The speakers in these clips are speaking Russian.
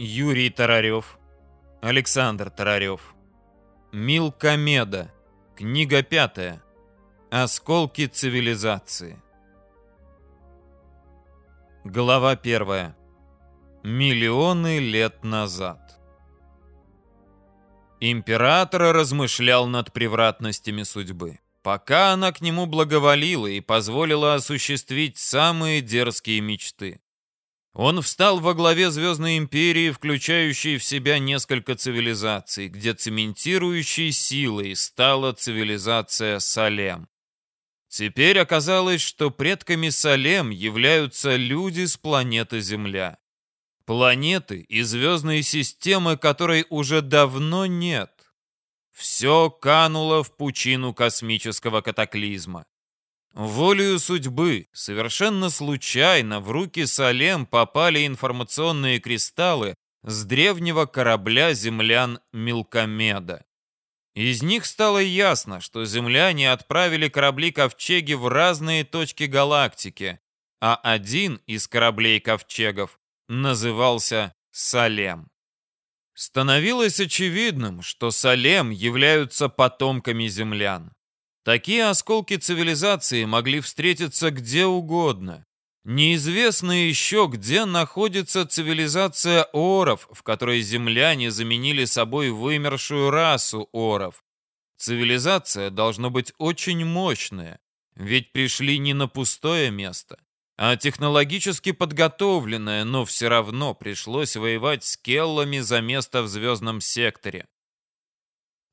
Юрий Тарарев, Александр Тарарев. Милкомеда. Книга пятая. Осколки цивилизации. Глава первая. Миллионы лет назад. Император размышлял над превратностями судьбы, пока она к нему благоволила и позволила осуществить самые дерзкие мечты. Он встал во главе Звездной империи, включающей в себя несколько цивилизаций, где цементирующей силой стала цивилизация Салем. Теперь оказалось, что предками Салем являются люди с планеты Земля. Планеты и звездные системы, которой уже давно нет. Все кануло в пучину космического катаклизма. Волею судьбы, совершенно случайно, в руки Салем попали информационные кристаллы с древнего корабля землян Милкомеда. Из них стало ясно, что земляне отправили корабли-ковчеги в разные точки галактики, а один из кораблей-ковчегов назывался Салем. Становилось очевидным, что Салем являются потомками землян. Такие осколки цивилизации могли встретиться где угодно. Неизвестно еще, где находится цивилизация оров, в которой земляне заменили собой вымершую расу оров. Цивилизация должна быть очень мощная, ведь пришли не на пустое место, а технологически подготовленная, но все равно пришлось воевать с келлами за место в звездном секторе.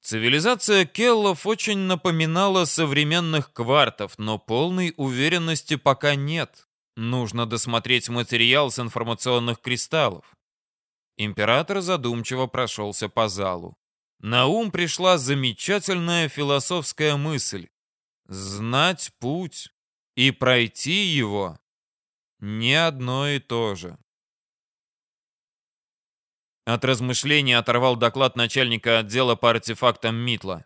Цивилизация Келлов очень напоминала современных квартов, но полной уверенности пока нет. Нужно досмотреть материал с информационных кристаллов. Император задумчиво прошелся по залу. На ум пришла замечательная философская мысль. Знать путь и пройти его — не одно и то же. От размышлений оторвал доклад начальника отдела по артефактам Митла.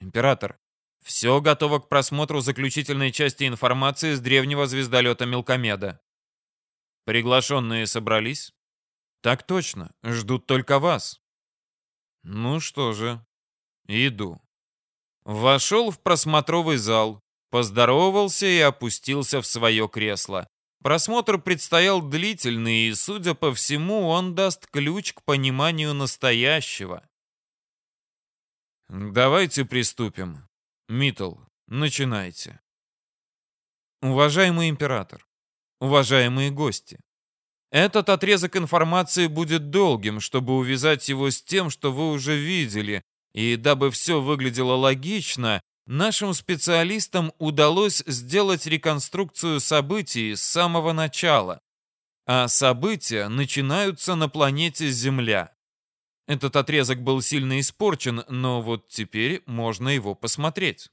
«Император, все готово к просмотру заключительной части информации с древнего звездолета Мелкомеда». «Приглашенные собрались?» «Так точно. Ждут только вас». «Ну что же, иду». Вошел в просмотровый зал, поздоровался и опустился в свое кресло. Просмотр предстоял длительный, и, судя по всему, он даст ключ к пониманию настоящего. Давайте приступим. Митл, начинайте. Уважаемый император, уважаемые гости, этот отрезок информации будет долгим, чтобы увязать его с тем, что вы уже видели, и дабы все выглядело логично, Нашим специалистам удалось сделать реконструкцию событий с самого начала, а события начинаются на планете Земля. Этот отрезок был сильно испорчен, но вот теперь можно его посмотреть.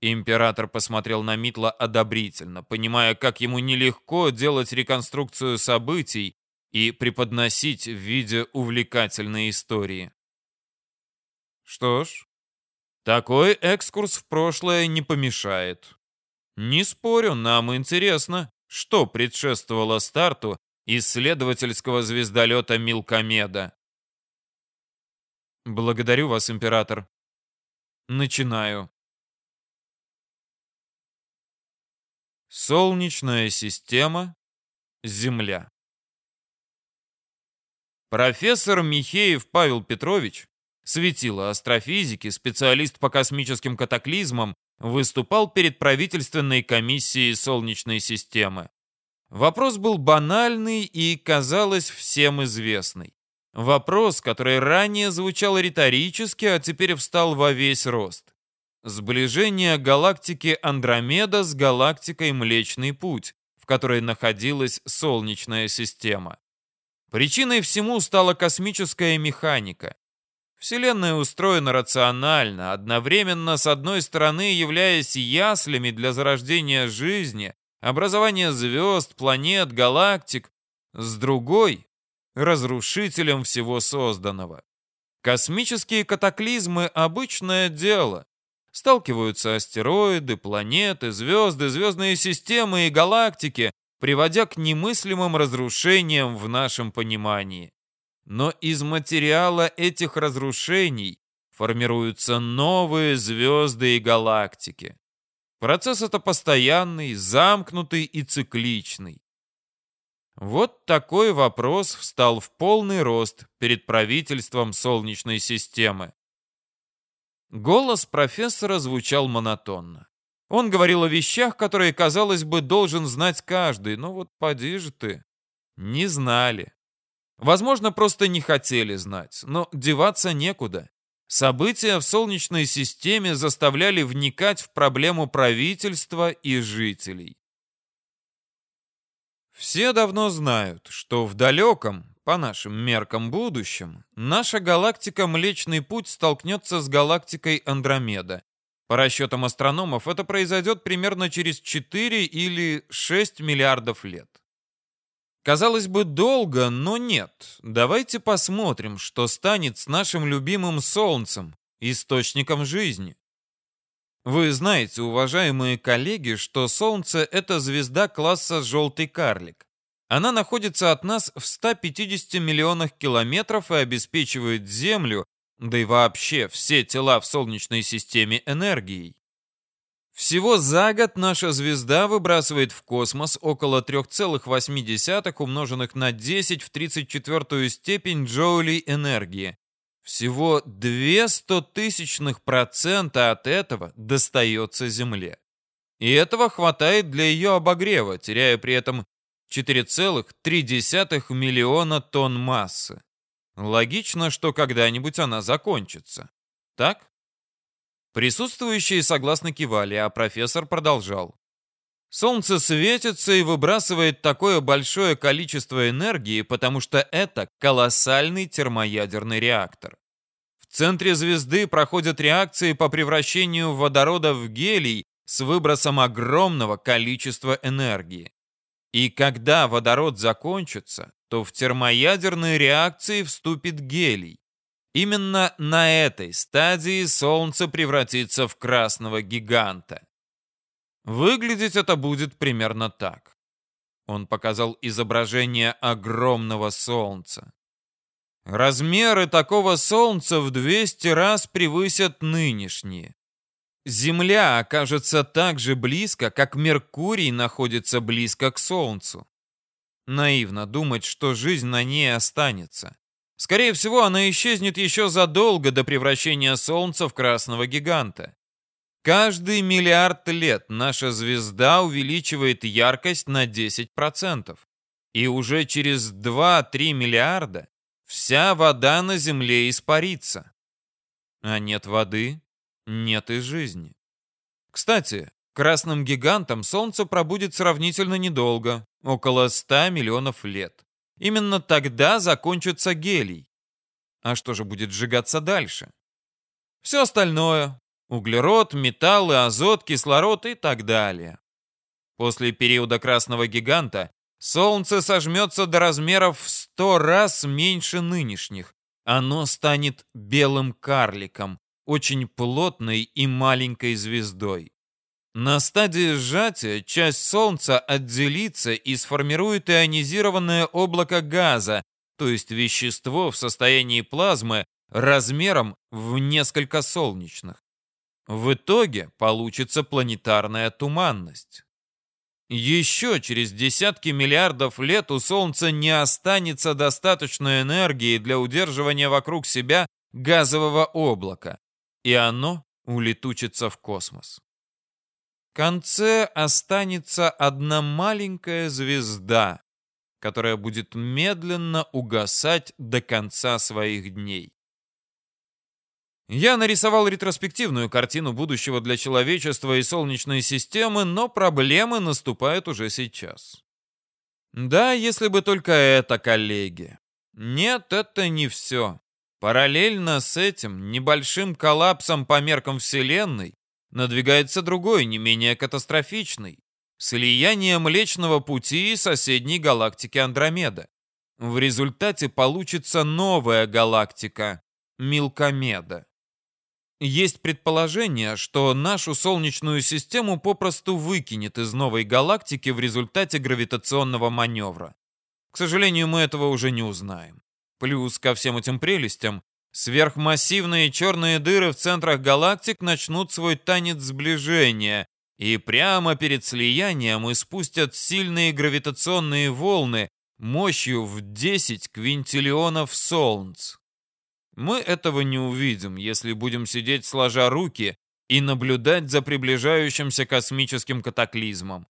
Император посмотрел на Митла одобрительно, понимая, как ему нелегко делать реконструкцию событий и преподносить в виде увлекательной истории. Что ж, такой экскурс в прошлое не помешает. Не спорю, нам интересно, что предшествовало старту исследовательского звездолета Милкомеда. Благодарю вас, император. Начинаю. Солнечная система, Земля. Профессор Михеев Павел Петрович светило астрофизики, специалист по космическим катаклизмам, выступал перед правительственной комиссией Солнечной системы. Вопрос был банальный и, казалось, всем известный. Вопрос, который ранее звучал риторически, а теперь встал во весь рост. Сближение галактики Андромеда с галактикой Млечный Путь, в которой находилась Солнечная система. Причиной всему стала космическая механика. Вселенная устроена рационально, одновременно с одной стороны являясь яслями для зарождения жизни, образования звезд, планет, галактик, с другой — разрушителем всего созданного. Космические катаклизмы — обычное дело. Сталкиваются астероиды, планеты, звезды, звездные системы и галактики, приводя к немыслимым разрушениям в нашем понимании. Но из материала этих разрушений формируются новые звезды и галактики. Процесс это постоянный, замкнутый и цикличный. Вот такой вопрос встал в полный рост перед правительством Солнечной системы. Голос профессора звучал монотонно. Он говорил о вещах, которые, казалось бы, должен знать каждый, но вот поди же ты. Не знали. Возможно, просто не хотели знать, но деваться некуда. События в Солнечной системе заставляли вникать в проблему правительства и жителей. Все давно знают, что в далеком, по нашим меркам будущем, наша галактика Млечный Путь столкнется с галактикой Андромеда. По расчетам астрономов, это произойдет примерно через 4 или 6 миллиардов лет. Казалось бы, долго, но нет. Давайте посмотрим, что станет с нашим любимым Солнцем, источником жизни. Вы знаете, уважаемые коллеги, что Солнце — это звезда класса «желтый карлик». Она находится от нас в 150 миллионах километров и обеспечивает Землю, да и вообще все тела в Солнечной системе энергией. Всего за год наша звезда выбрасывает в космос около 3,8 умноженных на 10 в 34 степень джоулей энергии, всего 2 стотысячных процента от этого достается Земле. И этого хватает для ее обогрева, теряя при этом 4,3 миллиона тонн массы. Логично, что когда-нибудь она закончится. Так? Присутствующие согласно кивали, а профессор продолжал. Солнце светится и выбрасывает такое большое количество энергии, потому что это колоссальный термоядерный реактор. В центре звезды проходят реакции по превращению водорода в гелий с выбросом огромного количества энергии. И когда водород закончится, то в термоядерные реакции вступит гелий. Именно на этой стадии Солнце превратится в красного гиганта. Выглядеть это будет примерно так. Он показал изображение огромного Солнца. Размеры такого Солнца в 200 раз превысят нынешние. Земля окажется так же близко, как Меркурий находится близко к Солнцу. Наивно думать, что жизнь на ней останется. Скорее всего, она исчезнет еще задолго до превращения Солнца в красного гиганта. Каждый миллиард лет наша звезда увеличивает яркость на 10%. И уже через 2-3 миллиарда вся вода на Земле испарится. А нет воды, нет и жизни. Кстати, красным гигантом Солнце пробудет сравнительно недолго, около 100 миллионов лет. Именно тогда закончится гелий. А что же будет сжигаться дальше? Все остальное, Углерод, металлы, азот, кислород и так далее. После периода красного гиганта Солнце сожмется до размеров в 100 раз меньше нынешних. Оно станет белым карликом, очень плотной и маленькой звездой. На стадии сжатия часть Солнца отделится и сформирует ионизированное облако газа, то есть вещество в состоянии плазмы размером в несколько солнечных. В итоге получится планетарная туманность. Еще через десятки миллиардов лет у Солнца не останется достаточной энергии для удерживания вокруг себя газового облака, и оно улетучится в космос. Конце останется одна маленькая звезда, которая будет медленно угасать до конца своих дней. Я нарисовал ретроспективную картину будущего для человечества и Солнечной системы, но проблемы наступают уже сейчас. Да, если бы только это, коллеги. Нет, это не все. Параллельно с этим небольшим коллапсом по меркам Вселенной надвигается другой, не менее катастрофичный. Слияние Млечного Пути и соседней галактики Андромеда. В результате получится новая галактика – Милкомеда. Есть предположение, что нашу Солнечную систему попросту выкинет из новой галактики в результате гравитационного маневра. К сожалению, мы этого уже не узнаем. Плюс ко всем этим прелестям, сверхмассивные черные дыры в центрах галактик начнут свой танец сближения и прямо перед слиянием испустят сильные гравитационные волны мощью в 10 квинтиллионов солнц. Мы этого не увидим, если будем сидеть сложа руки и наблюдать за приближающимся космическим катаклизмом.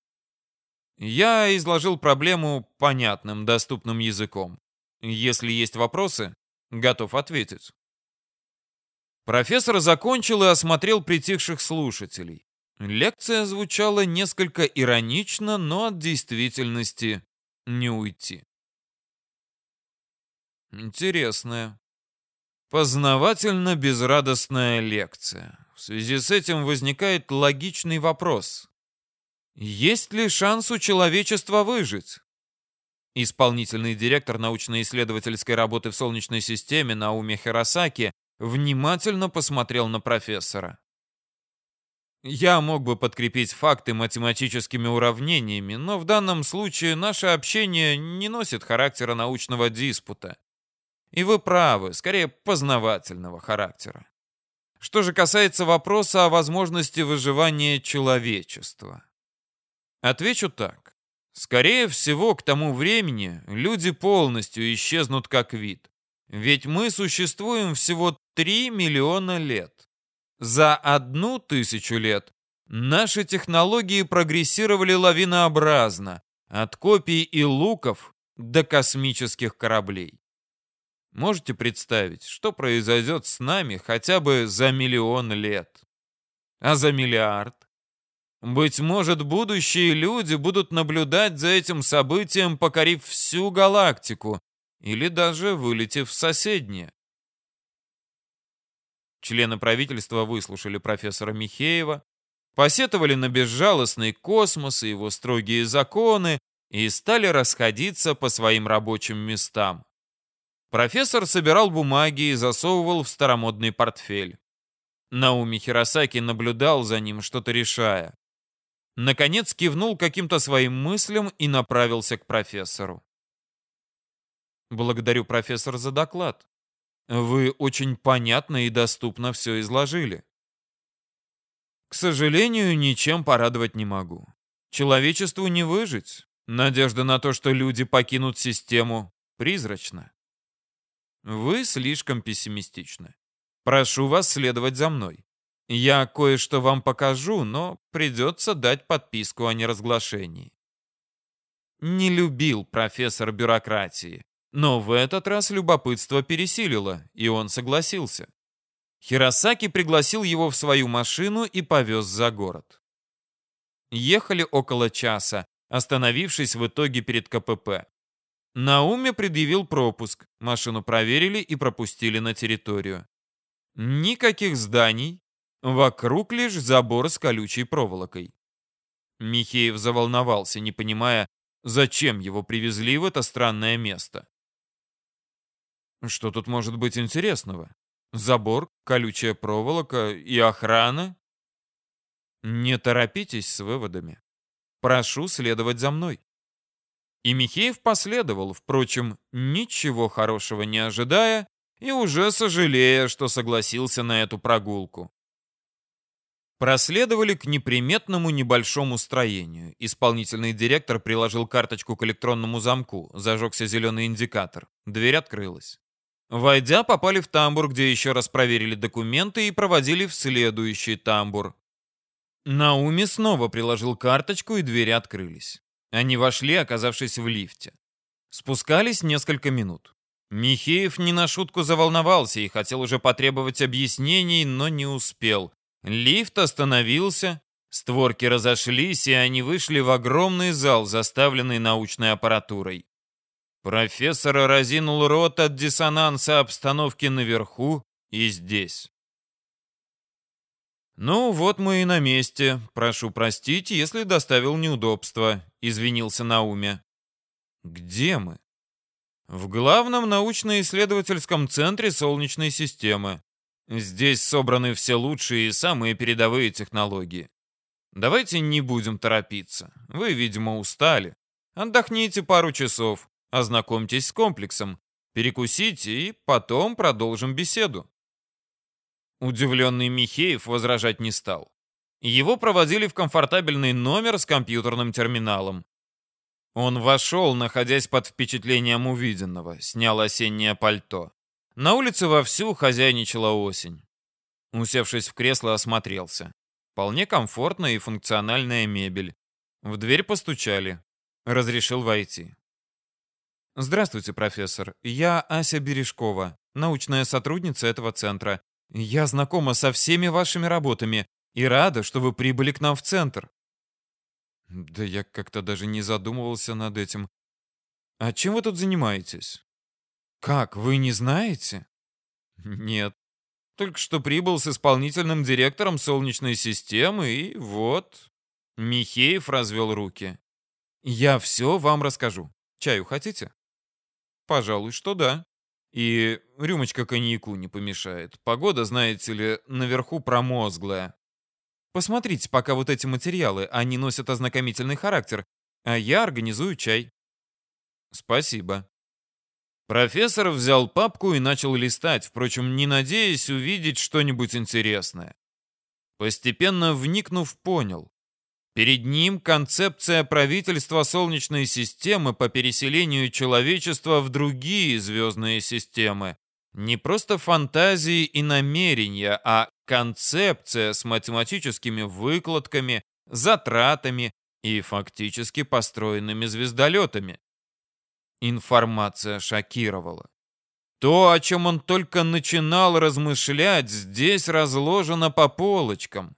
Я изложил проблему понятным, доступным языком. Если есть вопросы, готов ответить. Профессор закончил и осмотрел притихших слушателей. Лекция звучала несколько иронично, но от действительности не уйти. Интересная, познавательно-безрадостная лекция. В связи с этим возникает логичный вопрос. Есть ли шанс у человечества выжить? Исполнительный директор научно-исследовательской работы в Солнечной системе Науми Хиросаки внимательно посмотрел на профессора. Я мог бы подкрепить факты математическими уравнениями, но в данном случае наше общение не носит характера научного диспута. И вы правы, скорее познавательного характера. Что же касается вопроса о возможности выживания человечества. Отвечу так. Скорее всего, к тому времени люди полностью исчезнут как вид. Ведь мы существуем всего 3 миллиона лет. За одну тысячу лет наши технологии прогрессировали лавинообразно, от копий и луков до космических кораблей. Можете представить, что произойдет с нами хотя бы за миллион лет? А за миллиард? Быть может, будущие люди будут наблюдать за этим событием, покорив всю галактику, или даже вылетев в соседние. Члены правительства выслушали профессора Михеева, посетовали на безжалостный космос и его строгие законы и стали расходиться по своим рабочим местам. Профессор собирал бумаги и засовывал в старомодный портфель. Науми Хиросаки наблюдал за ним, что-то решая. Наконец кивнул каким-то своим мыслям и направился к профессору. «Благодарю, профессор, за доклад. Вы очень понятно и доступно все изложили. К сожалению, ничем порадовать не могу. Человечеству не выжить. Надежда на то, что люди покинут систему, призрачна. Вы слишком пессимистичны. Прошу вас следовать за мной. Я кое-что вам покажу, но придется дать подписку о неразглашении. Не любил профессор бюрократии. Но в этот раз любопытство пересилило, и он согласился. Хиросаки пригласил его в свою машину и повез за город. Ехали около часа, остановившись в итоге перед КПП. Науме предъявил пропуск, машину проверили и пропустили на территорию. Никаких зданий, вокруг лишь забор с колючей проволокой. Михеев заволновался, не понимая, зачем его привезли в это странное место. Что тут может быть интересного? Забор, колючая проволока и охрана? Не торопитесь с выводами. Прошу следовать за мной. И Михеев последовал, впрочем, ничего хорошего не ожидая и уже сожалея, что согласился на эту прогулку. Проследовали к неприметному небольшому строению. Исполнительный директор приложил карточку к электронному замку, зажегся зеленый индикатор. Дверь открылась. Войдя, попали в тамбур, где еще раз проверили документы и проводили в следующий тамбур. Науми снова приложил карточку, и двери открылись. Они вошли, оказавшись в лифте. Спускались несколько минут. Михеев не на шутку заволновался и хотел уже потребовать объяснений, но не успел. Лифт остановился, створки разошлись, и они вышли в огромный зал, заставленный научной аппаратурой. Профессор разинул рот от диссонанса обстановки наверху и здесь. «Ну, вот мы и на месте. Прошу простить, если доставил неудобства», — извинился Науме. «Где мы?» «В главном научно-исследовательском центре Солнечной системы. Здесь собраны все лучшие и самые передовые технологии. Давайте не будем торопиться. Вы, видимо, устали. Отдохните пару часов, ознакомьтесь с комплексом, перекусите и потом продолжим беседу. Удивленный Михеев возражать не стал. Его проводили в комфортабельный номер с компьютерным терминалом. Он вошел, находясь под впечатлением увиденного, снял осеннее пальто. На улице вовсю хозяйничала осень. Усевшись в кресло, осмотрелся. Вполне комфортная и функциональная мебель. В дверь постучали. Разрешил войти. «Здравствуйте, профессор. Я Ася Бережкова, научная сотрудница этого центра. Я знакома со всеми вашими работами и рада, что вы прибыли к нам в центр». «Да я как-то даже не задумывался над этим. А чем вы тут занимаетесь?» «Как, вы не знаете?» «Нет. Только что прибыл с исполнительным директором Солнечной системы, и вот...» Михеев развел руки. «Я все вам расскажу. Чаю хотите?» «Пожалуй, что да. И рюмочка коньяку не помешает. Погода, знаете ли, наверху промозглая. Посмотрите пока вот эти материалы, они носят ознакомительный характер, а я организую чай». «Спасибо», Профессор взял папку и начал листать, впрочем, не надеясь увидеть что-нибудь интересное. Постепенно вникнув, понял. Перед ним концепция правительства Солнечной системы по переселению человечества в другие звездные системы. Не просто фантазии и намерения, а концепция с математическими выкладками, затратами и фактически построенными звездолетами. Информация шокировала. То, о чем он только начинал размышлять, здесь разложено по полочкам.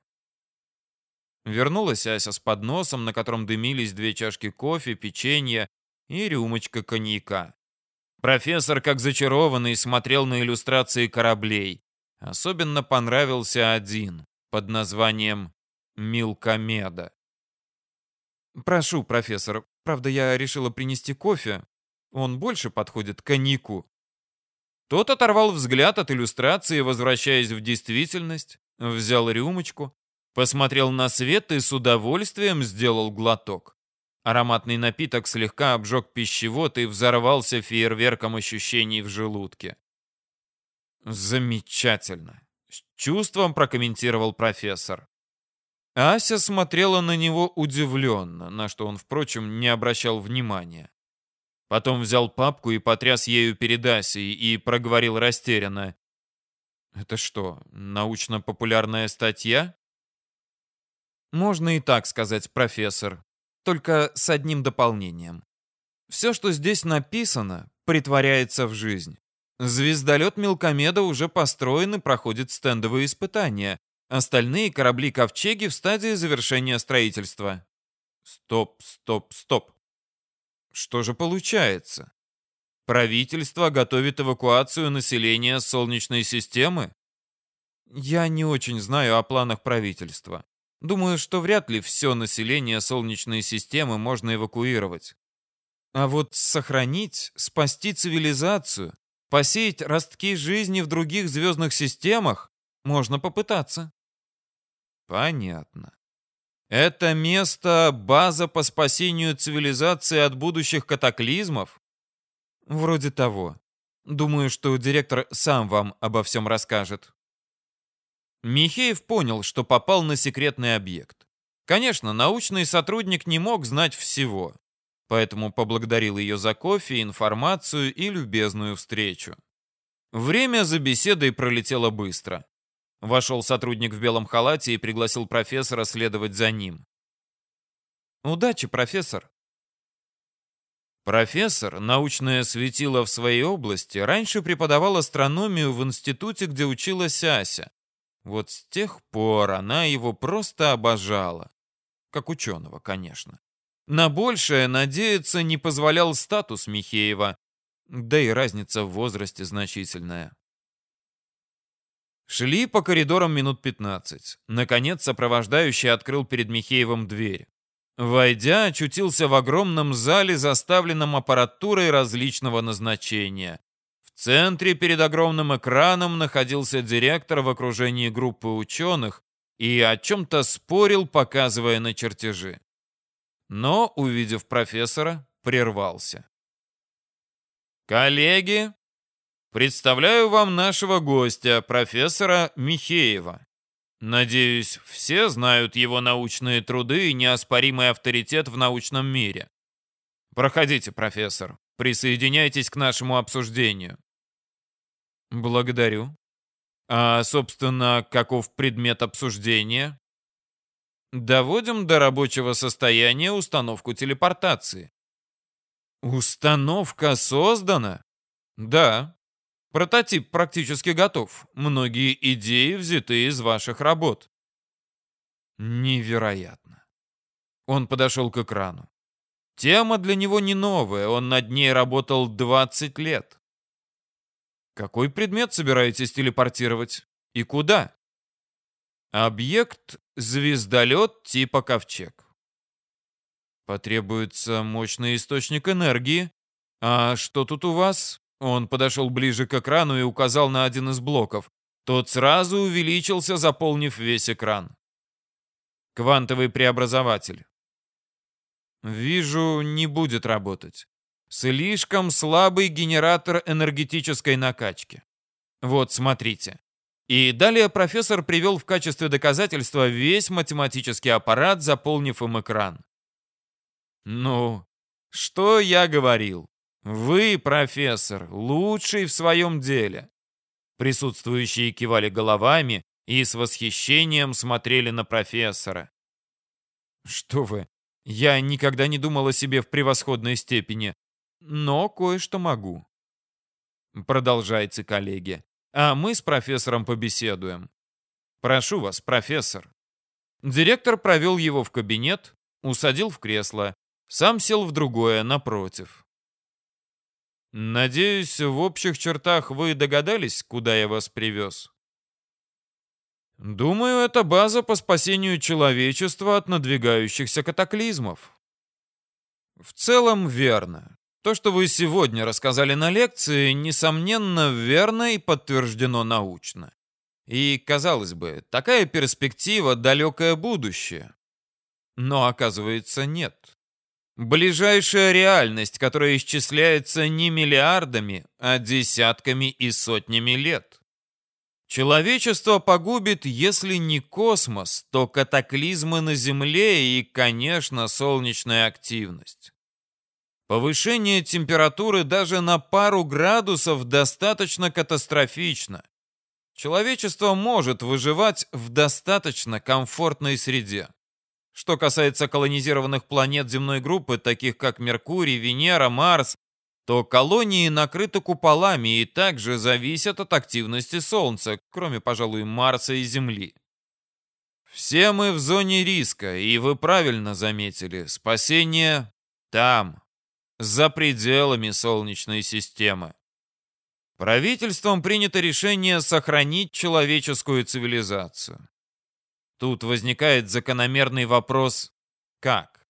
Вернулась Ася с подносом, на котором дымились две чашки кофе, печенье и рюмочка коньяка. Профессор, как зачарованный, смотрел на иллюстрации кораблей. Особенно понравился один под названием «Милкомеда». «Прошу, профессор, правда, я решила принести кофе. Он больше подходит к коньяку. Тот оторвал взгляд от иллюстрации, возвращаясь в действительность, взял рюмочку, посмотрел на свет и с удовольствием сделал глоток. Ароматный напиток слегка обжег пищевод и взорвался фейерверком ощущений в желудке. «Замечательно!» — с чувством прокомментировал профессор. Ася смотрела на него удивленно, на что он, впрочем, не обращал внимания. Потом взял папку и потряс ею перед Асей и проговорил растерянно. «Это что, научно-популярная статья?» «Можно и так сказать, профессор, только с одним дополнением. Все, что здесь написано, притворяется в жизнь. Звездолет Мелкомеда уже построен и проходит стендовые испытания. Остальные корабли-ковчеги в стадии завершения строительства». «Стоп, стоп, стоп. Что же получается? Правительство готовит эвакуацию населения Солнечной системы? Я не очень знаю о планах правительства. Думаю, что вряд ли все население Солнечной системы можно эвакуировать. А вот сохранить, спасти цивилизацию, посеять ростки жизни в других звездных системах можно попытаться. Понятно. Это место — база по спасению цивилизации от будущих катаклизмов? Вроде того. Думаю, что директор сам вам обо всем расскажет. Михеев понял, что попал на секретный объект. Конечно, научный сотрудник не мог знать всего, поэтому поблагодарил ее за кофе, информацию и любезную встречу. Время за беседой пролетело быстро. Вошел сотрудник в белом халате и пригласил профессора следовать за ним. «Удачи, профессор!» Профессор, научное светило в своей области, раньше преподавал астрономию в институте, где училась Ася. Вот с тех пор она его просто обожала. Как ученого, конечно. На большее надеяться не позволял статус Михеева, да и разница в возрасте значительная. Шли по коридорам минут 15. Наконец, сопровождающий открыл перед Михеевым дверь. Войдя, очутился в огромном зале, заставленном аппаратурой различного назначения. В центре перед огромным экраном находился директор в окружении группы ученых и о чем-то спорил, показывая на чертежи. Но, увидев профессора, прервался. «Коллеги, представляю вам нашего гостя, профессора Михеева. Надеюсь, все знают его научные труды и неоспоримый авторитет в научном мире. Проходите, профессор, присоединяйтесь к нашему обсуждению. Благодарю. А, собственно, каков предмет обсуждения? Доводим до рабочего состояния установку телепортации. Установка создана? Да. Прототип практически готов. Многие идеи взяты из ваших работ. Невероятно. Он подошел к экрану. Тема для него не новая, он над ней работал 20 лет. Какой предмет собираетесь телепортировать? И куда? Объект — звездолет типа Ковчег. Потребуется мощный источник энергии. А что тут у вас? Он подошел ближе к экрану и указал на один из блоков. Тот сразу увеличился, заполнив весь экран. Квантовый преобразователь. Вижу, не будет работать. Слишком слабый генератор энергетической накачки. Вот, смотрите. И далее профессор привел в качестве доказательства весь математический аппарат, заполнив им экран. Ну, что я говорил? Вы, профессор, лучший в своем деле. Присутствующие кивали головами и с восхищением смотрели на профессора. Что вы, я никогда не думал о себе в превосходной степени, но кое-что могу. Продолжайте, коллеги. А мы с профессором побеседуем. Прошу вас, профессор. Директор провел его в кабинет, усадил в кресло, сам сел в другое, напротив. Надеюсь, в общих чертах вы догадались, куда я вас привез? Думаю, это база по спасению человечества от надвигающихся катаклизмов. В целом верно. То, что вы сегодня рассказали на лекции, несомненно, верно и подтверждено научно. И, казалось бы, такая перспектива — далекое будущее. Но, оказывается, нет. Ближайшая реальность, которая исчисляется не миллиардами, а десятками и сотнями лет. Человечество погубит, если не космос, то катаклизмы на Земле и, конечно, солнечная активность. Повышение температуры даже на пару градусов достаточно катастрофично. Человечество может выживать в достаточно комфортной среде. Что касается колонизированных планет земной группы, таких как Меркурий, Венера, Марс, то колонии накрыты куполами и также зависят от активности Солнца, кроме, пожалуй, Марса и Земли. Все мы в зоне риска, и вы правильно заметили, спасение там, за пределами Солнечной системы. Правительством принято решение сохранить человеческую цивилизацию. Тут возникает закономерный вопрос «как?».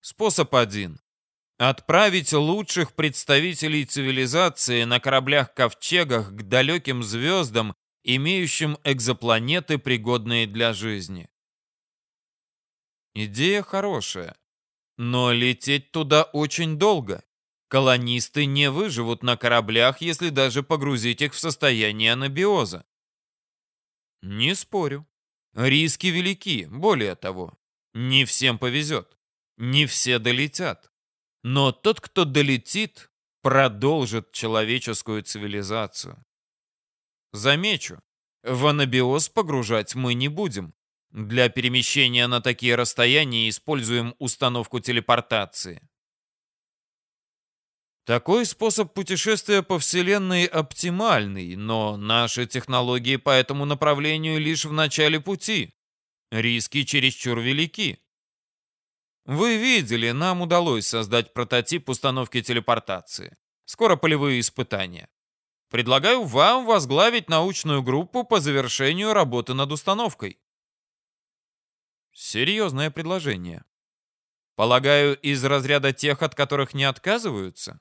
Способ один. Отправить лучших представителей цивилизации на кораблях-ковчегах к далеким звездам, имеющим экзопланеты, пригодные для жизни. Идея хорошая, но лететь туда очень долго. Колонисты не выживут на кораблях, если даже погрузить их в состояние анабиоза. Не спорю. Риски велики, более того, не всем повезет. Не все долетят. Но тот, кто долетит, продолжит человеческую цивилизацию. Замечу, в анабиоз погружать мы не будем. Для перемещения на такие расстояния используем установку телепортации. Такой способ путешествия по Вселенной оптимальный, но наши технологии по этому направлению лишь в начале пути. Риски чересчур велики. Вы видели, нам удалось создать прототип установки телепортации. Скоро полевые испытания. Предлагаю вам возглавить научную группу по завершению работы над установкой. Серьезное предложение. Полагаю, из разряда тех, от которых не отказываются?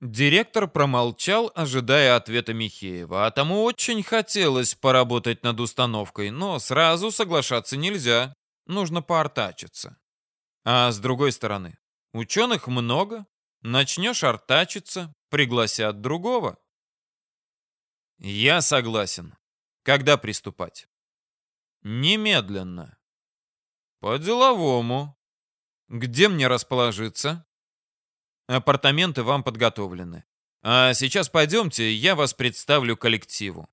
Директор промолчал, ожидая ответа Михеева, а тому очень хотелось поработать над установкой, но сразу соглашаться нельзя, нужно поортачиться. А с другой стороны, ученых много, начнешь ортачиться, пригласят другого. Я согласен. Когда приступать? Немедленно. По-деловому. Где мне расположиться? Апартаменты вам подготовлены. А сейчас пойдемте, я вас представлю коллективу.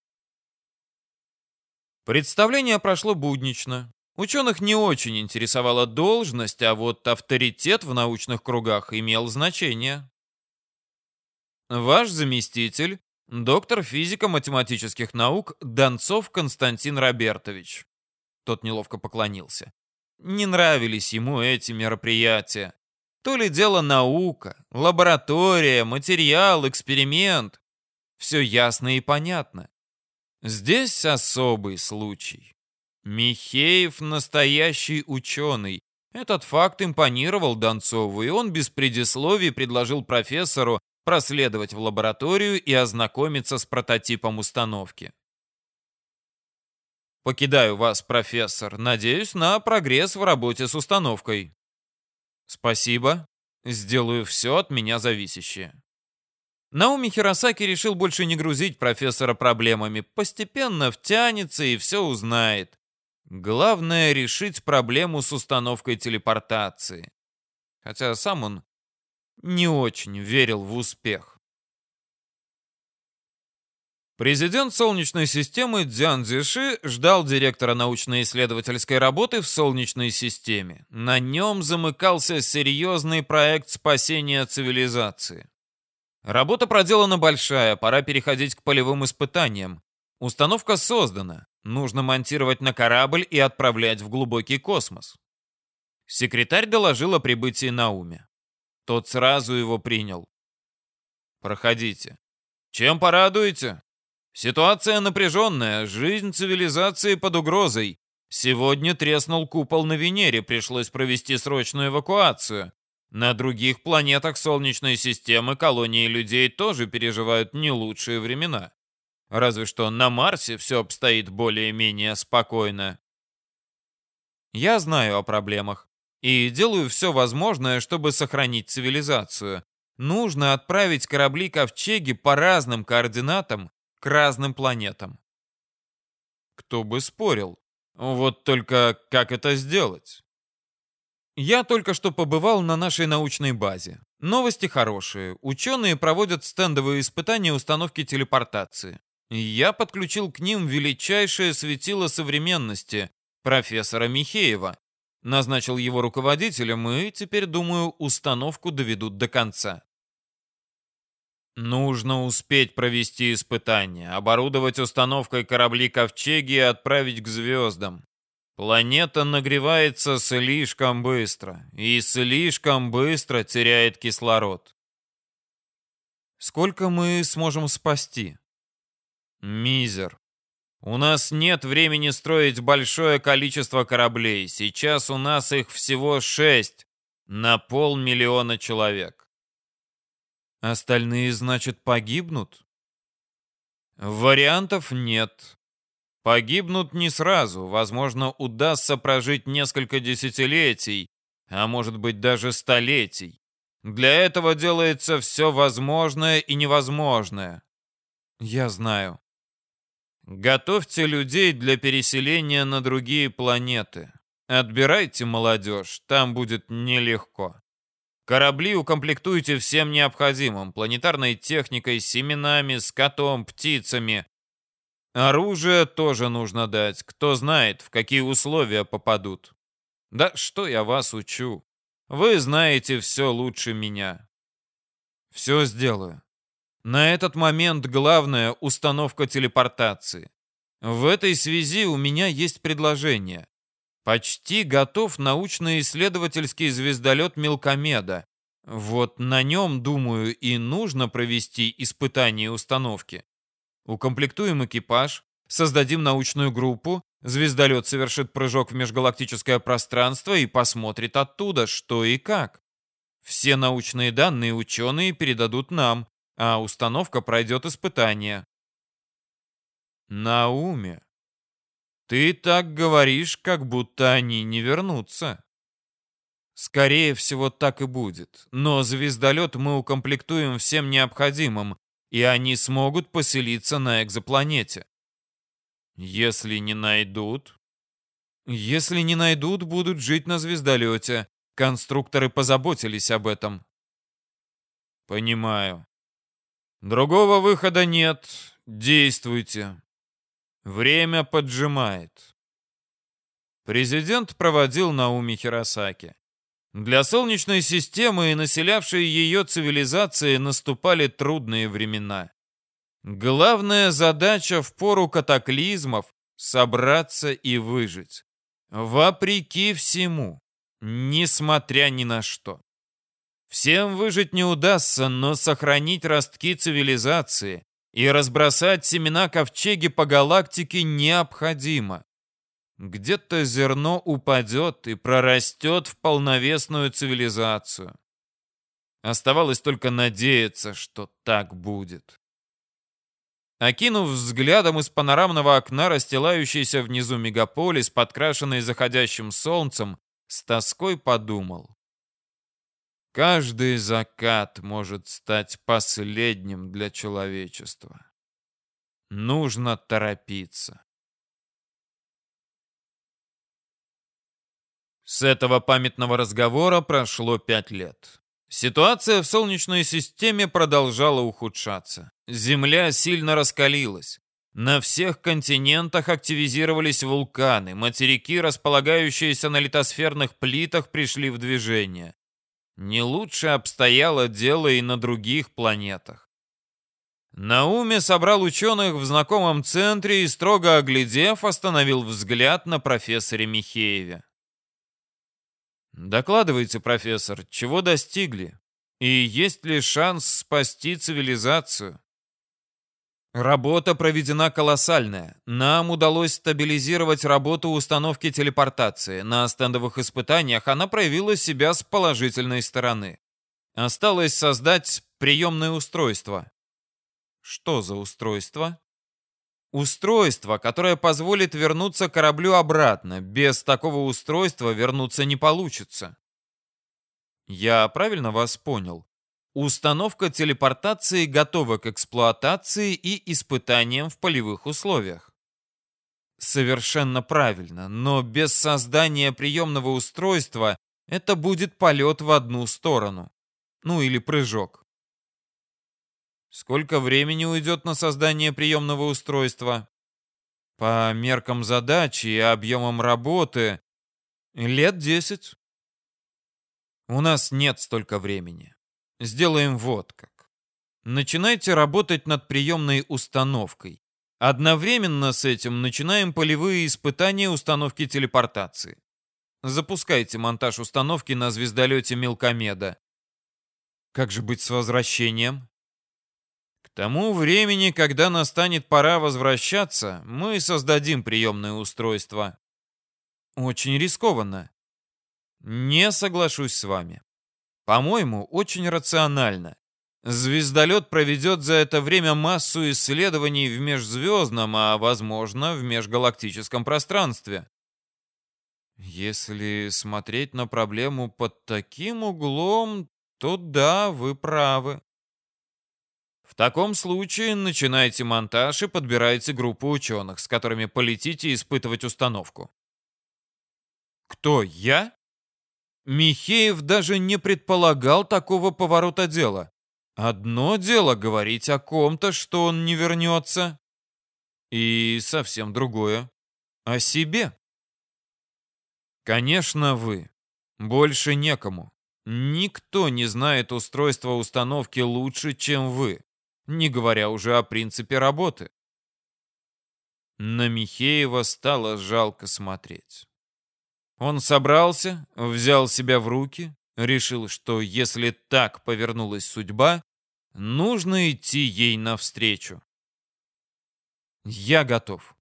Представление прошло буднично. Ученых не очень интересовала должность, а вот авторитет в научных кругах имел значение. Ваш заместитель, доктор физико-математических наук Донцов Константин Робертович. Тот неловко поклонился. Не нравились ему эти мероприятия. То ли дело наука, лаборатория, материал, эксперимент. Все ясно и понятно. Здесь особый случай. Михеев настоящий ученый. Этот факт импонировал Донцову, и он без предисловий предложил профессору проследовать в лабораторию и ознакомиться с прототипом установки. Покидаю вас, профессор. Надеюсь на прогресс в работе с установкой. Спасибо. Сделаю все от меня зависящее. Науми Хиросаки решил больше не грузить профессора проблемами. Постепенно втянется и все узнает. Главное решить проблему с установкой телепортации. Хотя сам он не очень верил в успех. Президент Солнечной системы Дзян Цзиши ждал директора научно-исследовательской работы в Солнечной системе. На нем замыкался серьезный проект спасения цивилизации. Работа проделана большая, пора переходить к полевым испытаниям. Установка создана, нужно монтировать на корабль и отправлять в глубокий космос. Секретарь доложил о прибытии Науме. Тот сразу его принял. «Проходите. Чем порадуете?» Ситуация напряженная, жизнь цивилизации под угрозой. Сегодня треснул купол на Венере, пришлось провести срочную эвакуацию. На других планетах Солнечной системы колонии людей тоже переживают не лучшие времена. Разве что на Марсе все обстоит более-менее спокойно. Я знаю о проблемах и делаю все возможное, чтобы сохранить цивилизацию. Нужно отправить корабли-ковчеги по разным координатам к разным планетам. Кто бы спорил. Вот только как это сделать? Я только что побывал на нашей научной базе. Новости хорошие. Ученые проводят стендовые испытания установки телепортации. Я подключил к ним величайшее светило современности, профессора Михеева. Назначил его руководителем и теперь, думаю, установку доведут до конца. Нужно успеть провести испытания, оборудовать установкой корабли «Ковчеги» и отправить к звездам. Планета нагревается слишком быстро и слишком быстро теряет кислород. Сколько мы сможем спасти? Мизер. У нас нет времени строить большое количество кораблей. Сейчас у нас их всего шесть на полмиллиона человек. Остальные, значит, погибнут? Вариантов нет. Погибнут не сразу. Возможно, удастся прожить несколько десятилетий, а может быть даже столетий. Для этого делается все возможное и невозможное. Я знаю. Готовьте людей для переселения на другие планеты. Отбирайте молодежь, там будет нелегко. Корабли укомплектуйте всем необходимым, планетарной техникой, семенами, скотом, птицами. Оружие тоже нужно дать, кто знает, в какие условия попадут. Да что я вас учу? Вы знаете все лучше меня. Все сделаю. На этот момент главное — установка телепортации. В этой связи у меня есть предложение. Почти готов научно-исследовательский звездолет Мелкомеда. Вот на нем, думаю, и нужно провести испытание установки. Укомплектуем экипаж, создадим научную группу, звездолет совершит прыжок в межгалактическое пространство и посмотрит оттуда, что и как. Все научные данные ученые передадут нам, а установка пройдет испытание. Науме, ты так говоришь, как будто они не вернутся. Скорее всего, так и будет. Но звездолет мы укомплектуем всем необходимым, и они смогут поселиться на экзопланете. Если не найдут... Если не найдут, будут жить на звездолете. Конструкторы позаботились об этом. Понимаю. Другого выхода нет. Действуйте. Время поджимает. Президент проводил Науми Хиросаки. Для Солнечной системы и населявшей ее цивилизации наступали трудные времена. Главная задача в пору катаклизмов — собраться и выжить. Вопреки всему, несмотря ни на что. Всем выжить не удастся, но сохранить ростки цивилизации и разбросать семена ковчеги по галактике необходимо. Где-то зерно упадет и прорастет в полновесную цивилизацию. Оставалось только надеяться, что так будет. Окинув взглядом из панорамного окна расстилающийся внизу мегаполис, подкрашенный заходящим солнцем, с тоской подумал. Каждый закат может стать последним для человечества. Нужно торопиться. С этого памятного разговора прошло пять лет. Ситуация в Солнечной системе продолжала ухудшаться. Земля сильно раскалилась. На всех континентах активизировались вулканы, материки, располагающиеся на литосферных плитах, пришли в движение. Не лучше обстояло дело и на других планетах. Науме собрал ученых в знакомом центре и, строго оглядев, остановил взгляд на профессоре Михееве. Докладывайте, профессор, чего достигли? И есть ли шанс спасти цивилизацию? Работа проведена колоссальная. Нам удалось стабилизировать работу установки телепортации. На стендовых испытаниях она проявила себя с положительной стороны. Осталось создать приемное устройство. Что за устройство? Устройство, которое позволит вернуться кораблю обратно. Без такого устройства вернуться не получится. Я правильно вас понял? Установка телепортации готова к эксплуатации и испытаниям в полевых условиях. Совершенно правильно, но без создания приемного устройства это будет полет в одну сторону. Ну или прыжок. Сколько времени уйдет на создание приемного устройства? По меркам задачи и объемам работы лет десять. У нас нет столько времени. Сделаем вот как. Начинайте работать над приемной установкой. Одновременно с этим начинаем полевые испытания установки телепортации. Запускайте монтаж установки на звездолете Мелкомеда. Как же быть с возвращением? тому времени, когда настанет пора возвращаться, мы создадим приемное устройство. Очень рискованно. Не соглашусь с вами. По-моему, очень рационально. Звездолет проведет за это время массу исследований в межзвездном, а, возможно, в межгалактическом пространстве. Если смотреть на проблему под таким углом, то да, вы правы. В таком случае начинайте монтаж и подбирайте группу ученых, с которыми полетите испытывать установку. Кто, я? Михеев даже не предполагал такого поворота дела. Одно дело говорить о ком-то, что он не вернется, и совсем другое — о себе. Конечно, вы. Больше некому. Никто не знает устройства установки лучше, чем вы не говоря уже о принципе работы. На Михеева стало жалко смотреть. Он собрался, взял себя в руки, решил, что если так повернулась судьба, нужно идти ей навстречу. Я готов.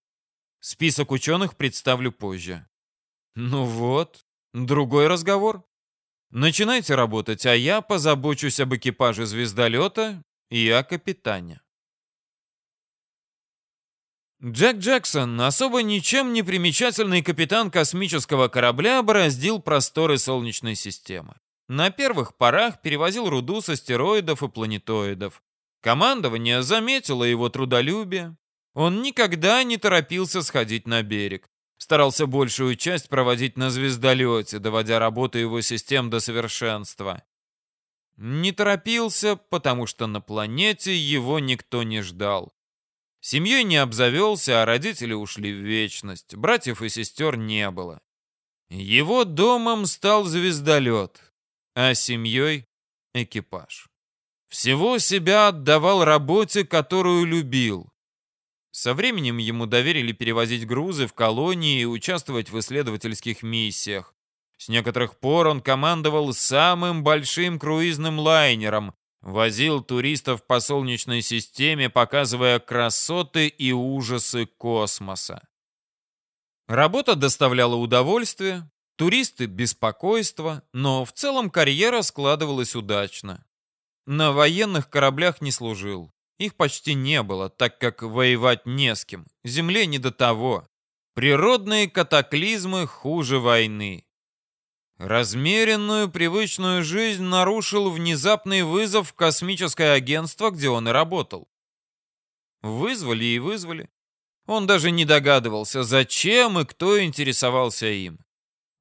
Список ученых представлю позже. Ну вот, другой разговор. Начинайте работать, а я позабочусь об экипаже звездолета и о капитане. Джек Джексон, особо ничем не примечательный капитан космического корабля, бороздил просторы Солнечной системы. На первых порах перевозил руду с астероидов и планетоидов. Командование заметило его трудолюбие. Он никогда не торопился сходить на берег. Старался большую часть проводить на звездолете, доводя работу его систем до совершенства. Не торопился, потому что на планете его никто не ждал. Семьей не обзавелся, а родители ушли в вечность. Братьев и сестер не было. Его домом стал звездолет, а семьей — экипаж. Всего себя отдавал работе, которую любил. Со временем ему доверили перевозить грузы в колонии и участвовать в исследовательских миссиях. С некоторых пор он командовал самым большим круизным лайнером, возил туристов по Солнечной системе, показывая красоты и ужасы космоса. Работа доставляла удовольствие, туристы — беспокойство, но в целом карьера складывалась удачно. На военных кораблях не служил. Их почти не было, так как воевать не с кем. Земле не до того. Природные катаклизмы хуже войны. Размеренную, привычную жизнь нарушил внезапный вызов в космическое агентство, где он и работал. Вызвали и вызвали. Он даже не догадывался, зачем и кто интересовался им.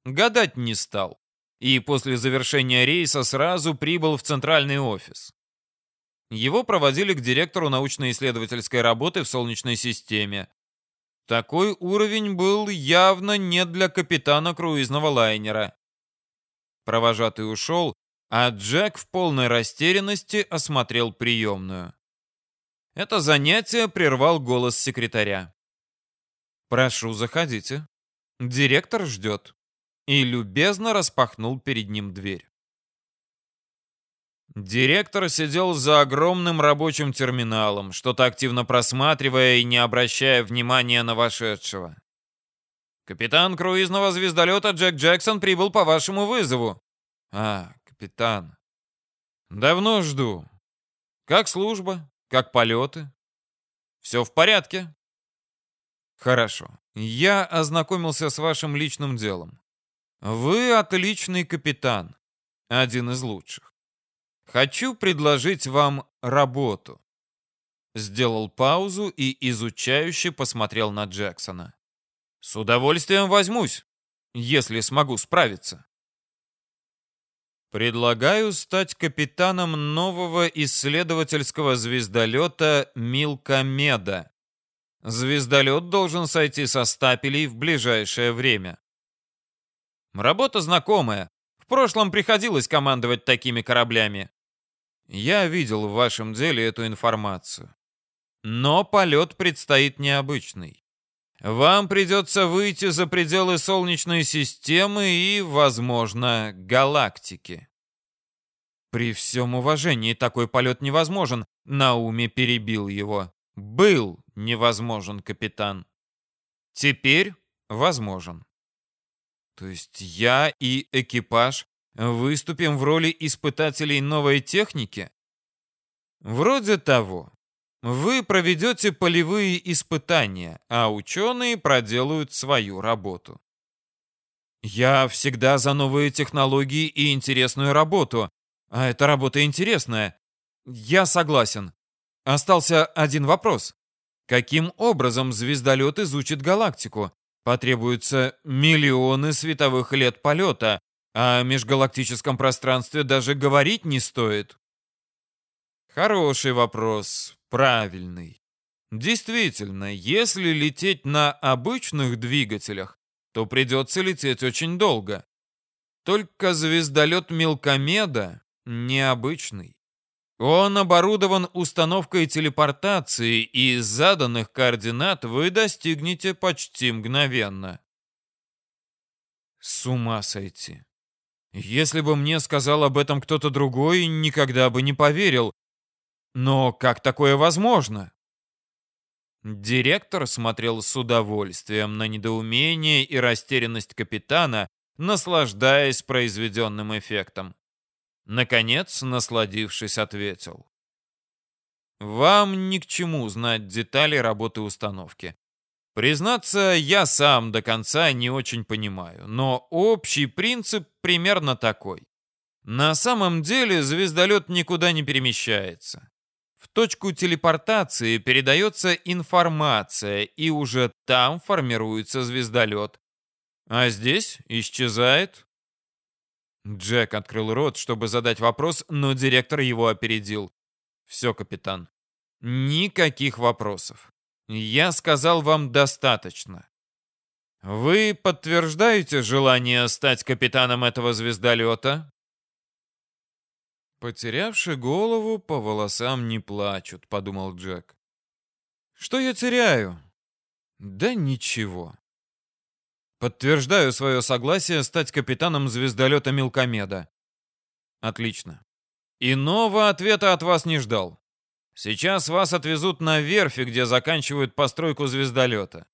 Гадать не стал. И после завершения рейса сразу прибыл в центральный офис. Его проводили к директору научно-исследовательской работы в Солнечной системе. Такой уровень был явно не для капитана круизного лайнера. Провожатый ушел, а Джек в полной растерянности осмотрел приемную. Это занятие прервал голос секретаря. «Прошу, заходите. Директор ждет». И любезно распахнул перед ним дверь. Директор сидел за огромным рабочим терминалом, что-то активно просматривая и не обращая внимания на вошедшего. «Капитан круизного звездолета Джек Джексон прибыл по вашему вызову». «А, капитан. Давно жду. Как служба? Как полеты?» «Все в порядке?» «Хорошо. Я ознакомился с вашим личным делом. Вы отличный капитан. Один из лучших. Хочу предложить вам работу». Сделал паузу и изучающе посмотрел на Джексона. С удовольствием возьмусь, если смогу справиться. Предлагаю стать капитаном нового исследовательского звездолета Милкомеда. Звездолет должен сойти со стапелей в ближайшее время. Работа знакомая. В прошлом приходилось командовать такими кораблями. Я видел в вашем деле эту информацию. Но полет предстоит необычный. Вам придется выйти за пределы Солнечной системы и, возможно, галактики. При всем уважении такой полет невозможен, Науми перебил его. Был невозможен, капитан. Теперь возможен. То есть я и экипаж выступим в роли испытателей новой техники? Вроде того. Вы проведете полевые испытания, а ученые проделают свою работу. Я всегда за новые технологии и интересную работу. А эта работа интересная. Я согласен. Остался один вопрос. Каким образом звездолет изучит галактику? Потребуются миллионы световых лет полета, а о межгалактическом пространстве даже говорить не стоит. Хороший вопрос, правильный. Действительно, если лететь на обычных двигателях, то придется лететь очень долго. Только звездолет Мелкомеда необычный. Он оборудован установкой телепортации, и из заданных координат вы достигнете почти мгновенно. С ума сойти. Если бы мне сказал об этом кто-то другой, никогда бы не поверил. Но как такое возможно? Директор смотрел с удовольствием на недоумение и растерянность капитана, наслаждаясь произведенным эффектом. Наконец, насладившись, ответил. Вам ни к чему знать детали работы установки. Признаться, я сам до конца не очень понимаю, но общий принцип примерно такой. На самом деле звездолет никуда не перемещается. В точку телепортации передается информация, и уже там формируется звездолет. А здесь исчезает. Джек открыл рот, чтобы задать вопрос, но директор его опередил. «Все, капитан. Никаких вопросов. Я сказал вам достаточно. Вы подтверждаете желание стать капитаном этого звездолета?» «Потерявши голову, по волосам не плачут», — подумал Джек. «Что я теряю?» «Да ничего. Подтверждаю свое согласие стать капитаном звездолета Мелкомеда». «Отлично. Иного ответа от вас не ждал. Сейчас вас отвезут на верфи, где заканчивают постройку звездолета.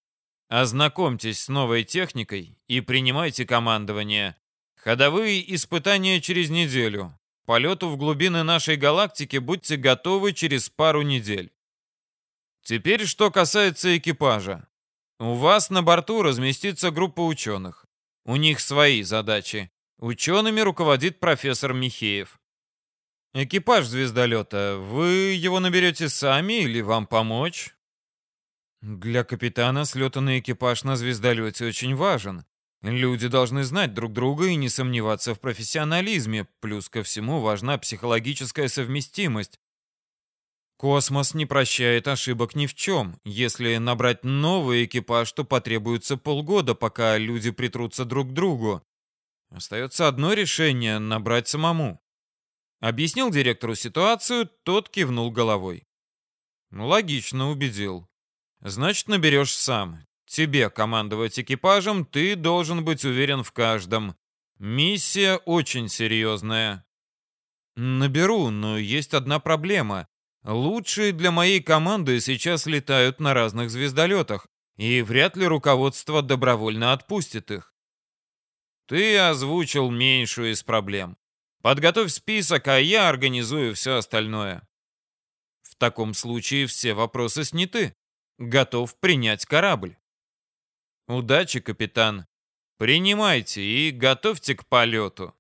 Ознакомьтесь с новой техникой и принимайте командование. Ходовые испытания через неделю. Полету в глубины нашей галактики будьте готовы через пару недель. Теперь, что касается экипажа. У вас на борту разместится группа ученых. У них свои задачи. Учеными руководит профессор Михеев. Экипаж звездолета, вы его наберете сами или вам помочь? Для капитана слетанный экипаж на звездолете очень важен. Люди должны знать друг друга и не сомневаться в профессионализме, плюс ко всему важна психологическая совместимость. Космос не прощает ошибок ни в чем. Если набрать новый экипаж, то потребуется полгода, пока люди притрутся друг к другу. Остается одно решение — набрать самому. Объяснил директору ситуацию, тот кивнул головой. Ну, логично, убедил. Значит, наберешь сам. Тебе командовать экипажем, ты должен быть уверен в каждом. Миссия очень серьезная. Наберу, но есть одна проблема. Лучшие для моей команды сейчас летают на разных звездолетах, и вряд ли руководство добровольно отпустит их. Ты озвучил меньшую из проблем. Подготовь список, а я организую все остальное. В таком случае все вопросы сняты. Готов принять корабль. Удачи, капитан. Принимайте и готовьте к полету.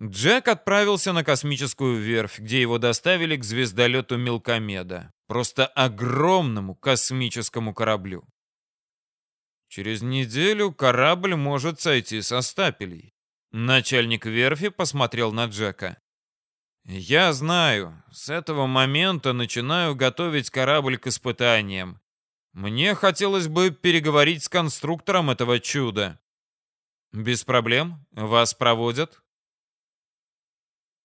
Джек отправился на космическую верфь, где его доставили к звездолету Мелкомеда. Просто огромному космическому кораблю. Через неделю корабль может сойти со стапелей. Начальник верфи посмотрел на Джека. «Я знаю. С этого момента начинаю готовить корабль к испытаниям. Мне хотелось бы переговорить с конструктором этого чуда». «Без проблем. Вас проводят?»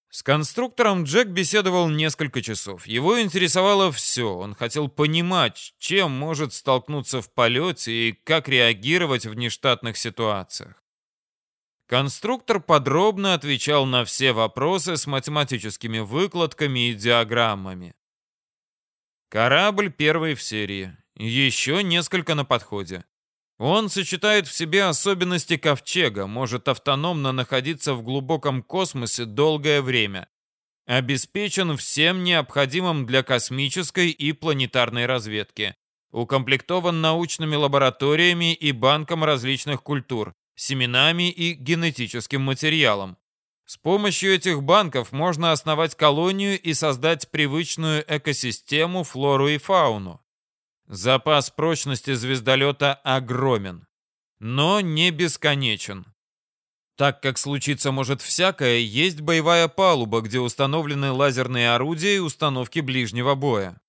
С конструктором Джек беседовал несколько часов. Его интересовало все. Он хотел понимать, чем может столкнуться в полете и как реагировать в нештатных ситуациях. Конструктор подробно отвечал на все вопросы с математическими выкладками и диаграммами. Корабль первый в серии. Еще несколько на подходе. Он сочетает в себе особенности ковчега, может автономно находиться в глубоком космосе долгое время. Обеспечен всем необходимым для космической и планетарной разведки. Укомплектован научными лабораториями и банком различных культур семенами и генетическим материалом. С помощью этих банков можно основать колонию и создать привычную экосистему, флору и фауну. Запас прочности звездолета огромен, но не бесконечен. Так как случиться может всякое, есть боевая палуба, где установлены лазерные орудия и установки ближнего боя.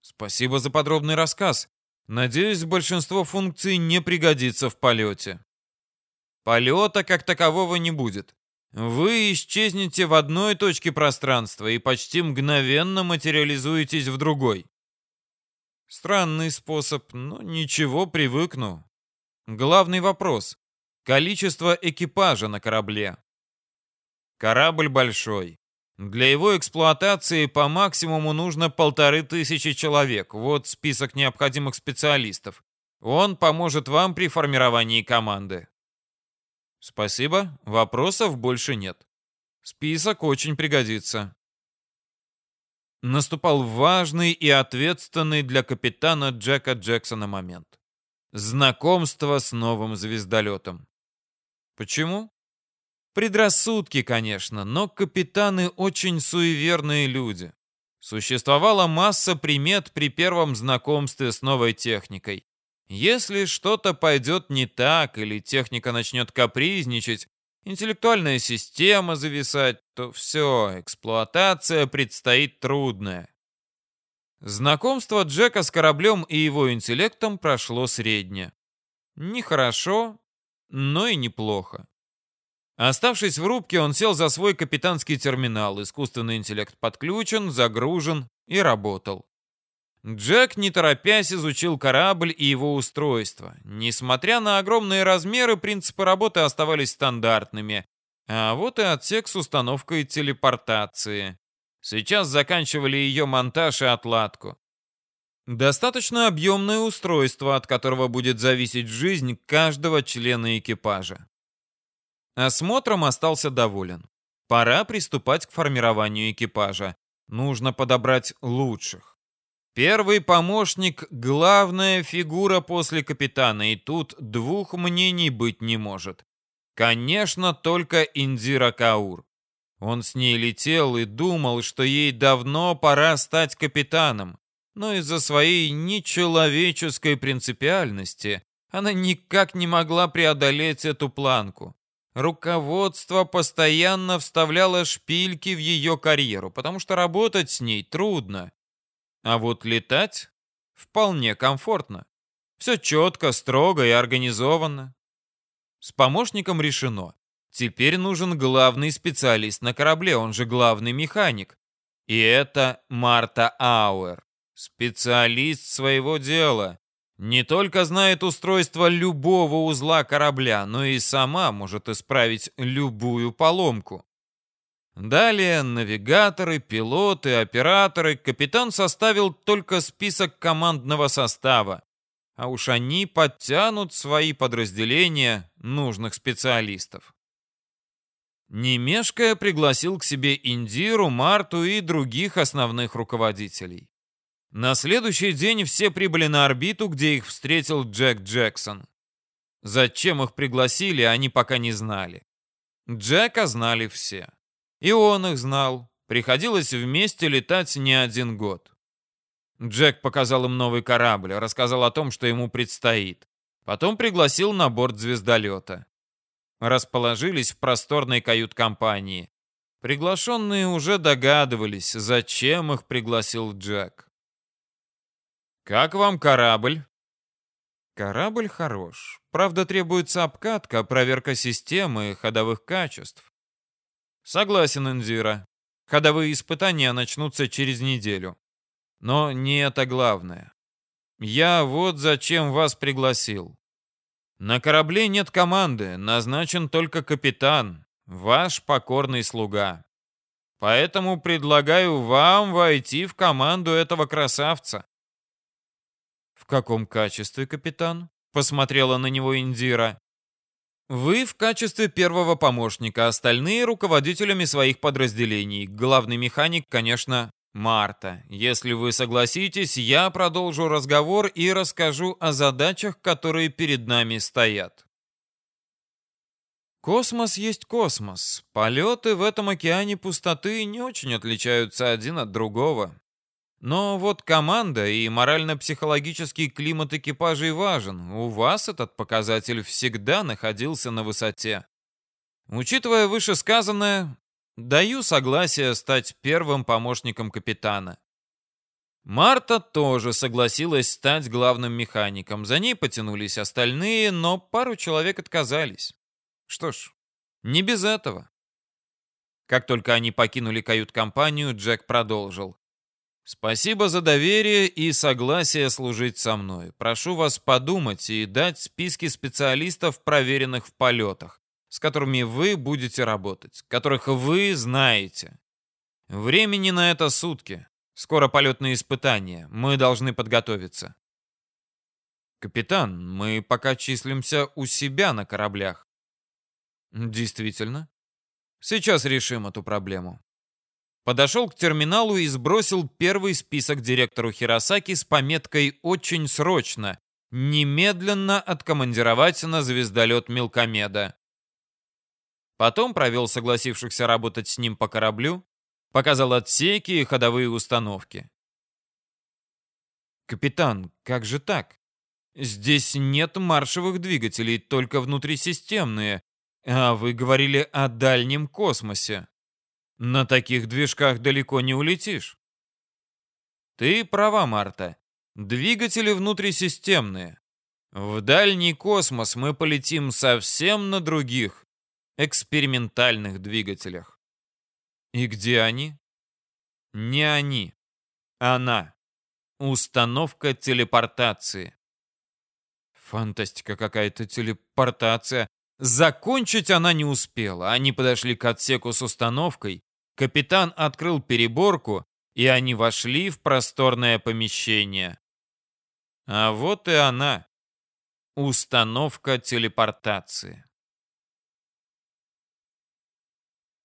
Спасибо за подробный рассказ. Надеюсь, большинство функций не пригодится в полете. Полета как такового не будет. Вы исчезнете в одной точке пространства и почти мгновенно материализуетесь в другой. Странный способ, но ничего, привыкну. Главный вопрос — количество экипажа на корабле. Корабль большой. Для его эксплуатации по максимуму нужно полторы тысячи человек. Вот список необходимых специалистов. Он поможет вам при формировании команды. Спасибо, вопросов больше нет. Список очень пригодится. Наступал важный и ответственный для капитана Джека Джексона момент. Знакомство с новым звездолетом. Почему? Предрассудки, конечно, но капитаны очень суеверные люди. Существовала масса примет при первом знакомстве с новой техникой. Если что-то пойдет не так или техника начнет капризничать, интеллектуальная система зависать, то все, эксплуатация предстоит трудная. Знакомство Джека с кораблем и его интеллектом прошло средне. Нехорошо, но и неплохо. Оставшись в рубке, он сел за свой капитанский терминал. Искусственный интеллект подключен, загружен и работал. Джек, не торопясь, изучил корабль и его устройство. Несмотря на огромные размеры, принципы работы оставались стандартными. А вот и отсек с установкой телепортации. Сейчас заканчивали ее монтаж и отладку. Достаточно объемное устройство, от которого будет зависеть жизнь каждого члена экипажа. Осмотром остался доволен. Пора приступать к формированию экипажа. Нужно подобрать лучших. Первый помощник — главная фигура после капитана, и тут двух мнений быть не может. Конечно, только Индира Каур. Он с ней летел и думал, что ей давно пора стать капитаном, но из-за своей нечеловеческой принципиальности она никак не могла преодолеть эту планку. Руководство постоянно вставляло шпильки в ее карьеру, потому что работать с ней трудно. А вот летать вполне комфортно. Все четко, строго и организованно. С помощником решено. Теперь нужен главный специалист на корабле, он же главный механик. И это Марта Ауэр. Специалист своего дела. Не только знает устройство любого узла корабля, но и сама может исправить любую поломку. Далее навигаторы, пилоты, операторы. Капитан составил только список командного состава. А уж они подтянут свои подразделения нужных специалистов. Немешкая пригласил к себе Индиру, Марту и других основных руководителей. На следующий день все прибыли на орбиту, где их встретил Джек Джексон. Зачем их пригласили, они пока не знали. Джека знали все. И он их знал. Приходилось вместе летать не один год. Джек показал им новый корабль, рассказал о том, что ему предстоит. Потом пригласил на борт звездолета расположились в просторной кают-компании. Приглашенные уже догадывались, зачем их пригласил Джек. «Как вам корабль?» «Корабль хорош. Правда, требуется обкатка, проверка системы ходовых качеств». «Согласен, Индира. Ходовые испытания начнутся через неделю. Но не это главное. Я вот зачем вас пригласил. На корабле нет команды, назначен только капитан, ваш покорный слуга. Поэтому предлагаю вам войти в команду этого красавца. В каком качестве, капитан? Посмотрела на него Индира. Вы в качестве первого помощника, остальные руководителями своих подразделений. Главный механик, конечно, Марта, если вы согласитесь, я продолжу разговор и расскажу о задачах, которые перед нами стоят. Космос есть космос. Полеты в этом океане пустоты не очень отличаются один от другого. Но вот команда и морально-психологический климат экипажей важен. У вас этот показатель всегда находился на высоте. Учитывая вышесказанное, Даю согласие стать первым помощником капитана. Марта тоже согласилась стать главным механиком. За ней потянулись остальные, но пару человек отказались. Что ж, не без этого. Как только они покинули кают-компанию, Джек продолжил. «Спасибо за доверие и согласие служить со мной. Прошу вас подумать и дать списки специалистов, проверенных в полетах с которыми вы будете работать, которых вы знаете. Времени на это сутки. Скоро полетные испытания. Мы должны подготовиться. Капитан, мы пока числимся у себя на кораблях. Действительно. Сейчас решим эту проблему. Подошел к терминалу и сбросил первый список директору Хиросаки с пометкой «Очень срочно», немедленно откомандировать на звездолет Мелкомеда. Потом провел согласившихся работать с ним по кораблю, показал отсеки и ходовые установки. «Капитан, как же так? Здесь нет маршевых двигателей, только внутрисистемные, а вы говорили о дальнем космосе. На таких движках далеко не улетишь». «Ты права, Марта. Двигатели внутрисистемные. В дальний космос мы полетим совсем на других, экспериментальных двигателях. И где они? Не они. Она. Установка телепортации. Фантастика какая-то телепортация. Закончить она не успела. Они подошли к отсеку с установкой. Капитан открыл переборку, и они вошли в просторное помещение. А вот и она. Установка телепортации.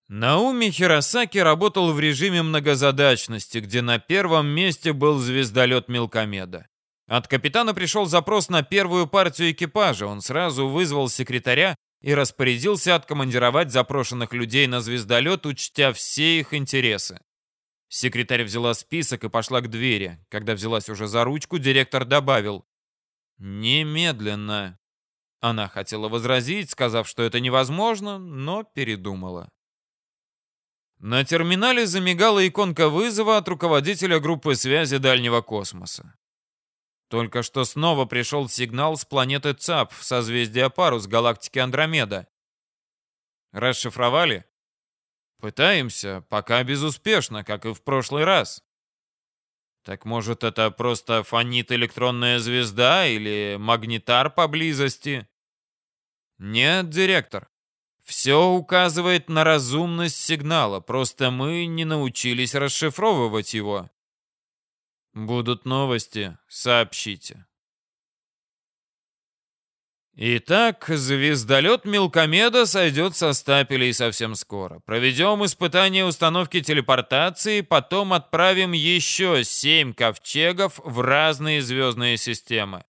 Науми Хиросаки работал в режиме многозадачности, где на первом месте был звездолет Мелкомеда. От капитана пришел запрос на первую партию экипажа. Он сразу вызвал секретаря и распорядился откомандировать запрошенных людей на звездолет, учтя все их интересы. Секретарь взяла список и пошла к двери. Когда взялась уже за ручку, директор добавил «Немедленно». Она хотела возразить, сказав, что это невозможно, но передумала. На терминале замигала иконка вызова от руководителя группы связи дальнего космоса. Только что снова пришел сигнал с планеты ЦАП в созвездие Парус галактики Андромеда. Расшифровали? Пытаемся, пока безуспешно, как и в прошлый раз. Так может это просто фонит электронная звезда или магнитар поблизости? Нет, директор. Все указывает на разумность сигнала, просто мы не научились расшифровывать его. Будут новости, сообщите. Итак, звездолет Мелкомеда сойдет со стапелей совсем скоро. Проведем испытание установки телепортации, потом отправим еще семь ковчегов в разные звездные системы.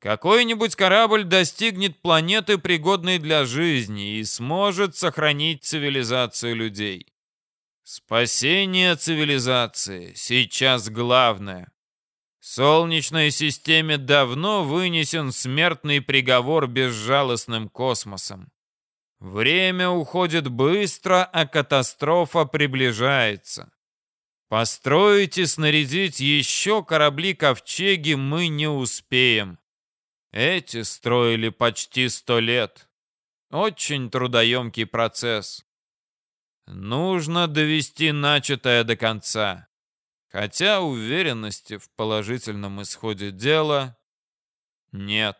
Какой-нибудь корабль достигнет планеты, пригодной для жизни, и сможет сохранить цивилизацию людей. Спасение цивилизации сейчас главное. Солнечной системе давно вынесен смертный приговор безжалостным космосом. Время уходит быстро, а катастрофа приближается. Построить и снарядить еще корабли-ковчеги мы не успеем. Эти строили почти сто лет. Очень трудоемкий процесс. Нужно довести начатое до конца. Хотя уверенности в положительном исходе дела нет.